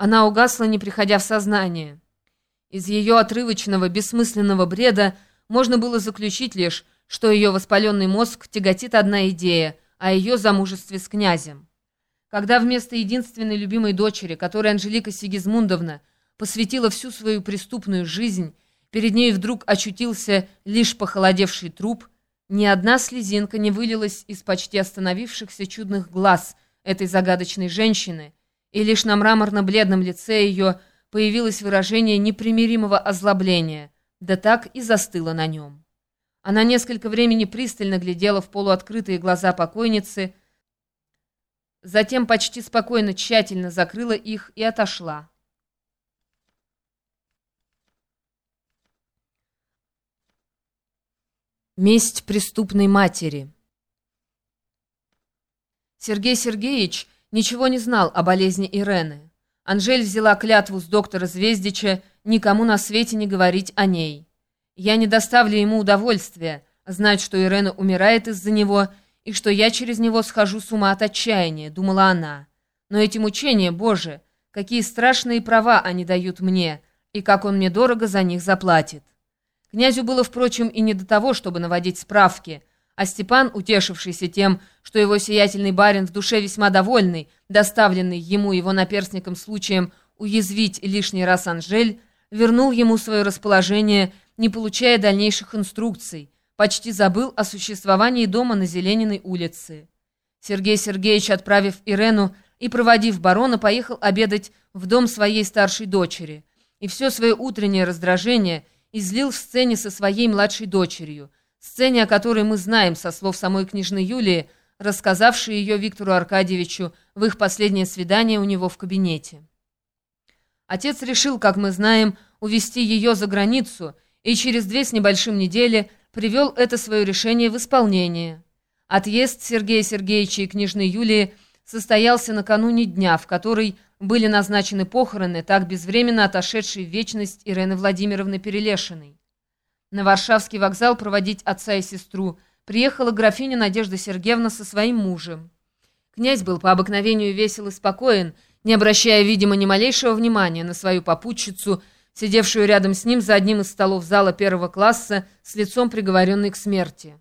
Она угасла, не приходя в сознание. Из ее отрывочного, бессмысленного бреда можно было заключить лишь, что ее воспаленный мозг тяготит одна идея о ее замужестве с князем. Когда вместо единственной любимой дочери, которой Анжелика Сигизмундовна посвятила всю свою преступную жизнь, перед ней вдруг очутился лишь похолодевший труп, ни одна слезинка не вылилась из почти остановившихся чудных глаз этой загадочной женщины, и лишь на мраморно-бледном лице ее появилось выражение непримиримого озлобления, да так и застыло на нем. Она несколько времени пристально глядела в полуоткрытые глаза покойницы, затем почти спокойно тщательно закрыла их и отошла. Месть преступной матери Сергей Сергеевич ничего не знал о болезни Ирены. Анжель взяла клятву с доктора Звездича никому на свете не говорить о ней. Я не доставлю ему удовольствия знать, что Ирена умирает из-за него, и что я через него схожу с ума от отчаяния, думала она. Но эти мучения, Боже, какие страшные права они дают мне, и как он мне дорого за них заплатит. Князю было, впрочем, и не до того, чтобы наводить справки, а Степан, утешившийся тем, что его сиятельный барин в душе весьма довольный, доставленный ему его наперстником случаем уязвить лишний раз Анжель, вернул ему свое расположение, не получая дальнейших инструкций, почти забыл о существовании дома на Зелениной улице. Сергей Сергеевич, отправив Ирену и проводив барона, поехал обедать в дом своей старшей дочери, и все свое утреннее раздражение излил в сцене со своей младшей дочерью, сцене, о которой мы знаем со слов самой княжны Юлии, рассказавшей ее Виктору Аркадьевичу в их последнее свидание у него в кабинете. Отец решил, как мы знаем, увезти ее за границу и через две с небольшим недели привел это свое решение в исполнение. Отъезд Сергея Сергеевича и княжны Юлии состоялся накануне дня, в который были назначены похороны, так безвременно отошедшей в вечность Ирены Владимировны Перелешиной. На Варшавский вокзал проводить отца и сестру приехала графиня Надежда Сергеевна со своим мужем. Князь был по обыкновению весел и спокоен, не обращая, видимо, ни малейшего внимания на свою попутчицу, сидевшую рядом с ним за одним из столов зала первого класса с лицом приговоренной к смерти.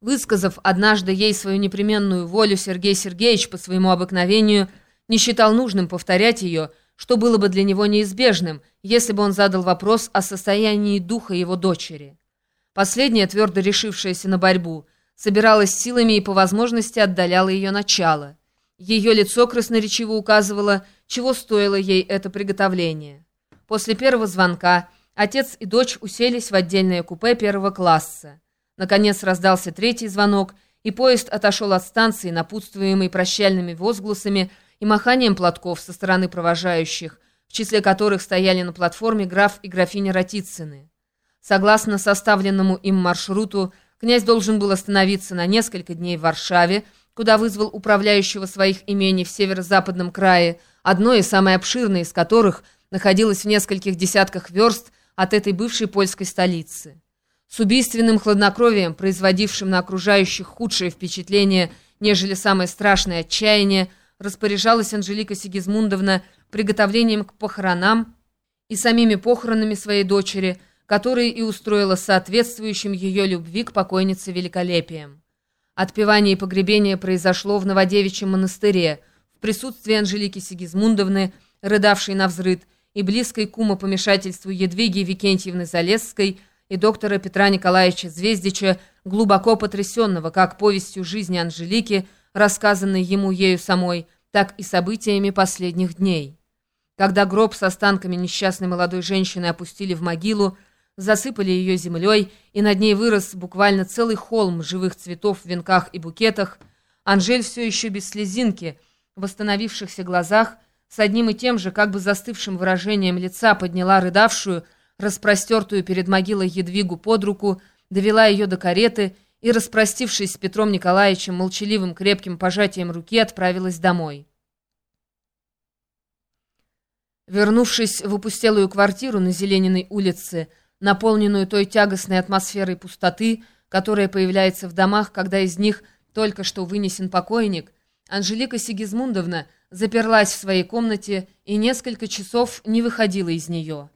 Высказав однажды ей свою непременную волю, Сергей Сергеевич по своему обыкновению не считал нужным повторять ее, что было бы для него неизбежным, если бы он задал вопрос о состоянии духа его дочери. Последняя, твердо решившаяся на борьбу, собиралась силами и по возможности отдаляла ее начало. Ее лицо красноречиво указывало, чего стоило ей это приготовление. После первого звонка отец и дочь уселись в отдельное купе первого класса. Наконец раздался третий звонок, и поезд отошел от станции, напутствуемый прощальными возгласами и маханием платков со стороны провожающих, в числе которых стояли на платформе граф и графиня Ратицыны. Согласно составленному им маршруту, князь должен был остановиться на несколько дней в Варшаве, куда вызвал управляющего своих имений в северо-западном крае, одно и самое обширное из которых находилось в нескольких десятках верст от этой бывшей польской столицы. С убийственным хладнокровием, производившим на окружающих худшее впечатление, нежели самое страшное отчаяние, распоряжалась Анжелика Сигизмундовна приготовлением к похоронам и самими похоронами своей дочери – которые и устроила соответствующим ее любви к покойнице великолепием. Отпевание и погребение произошло в Новодевичьем монастыре, в присутствии Анжелики Сигизмундовны, рыдавшей на взрыд, и близкой к умопомешательству Едвиги Викентьевны Залесской и доктора Петра Николаевича Звездича, глубоко потрясенного как повестью жизни Анжелики, рассказанной ему ею самой, так и событиями последних дней. Когда гроб с останками несчастной молодой женщины опустили в могилу, засыпали ее землей, и над ней вырос буквально целый холм живых цветов в венках и букетах. Анжель все еще без слезинки, в восстановившихся глазах, с одним и тем же, как бы застывшим выражением лица, подняла рыдавшую, распростертую перед могилой Едвигу под руку, довела ее до кареты и, распростившись с Петром Николаевичем молчаливым крепким пожатием руки, отправилась домой. Вернувшись в опустелую квартиру на Зелениной улице, наполненную той тягостной атмосферой пустоты, которая появляется в домах, когда из них только что вынесен покойник, Анжелика Сигизмундовна заперлась в своей комнате и несколько часов не выходила из нее.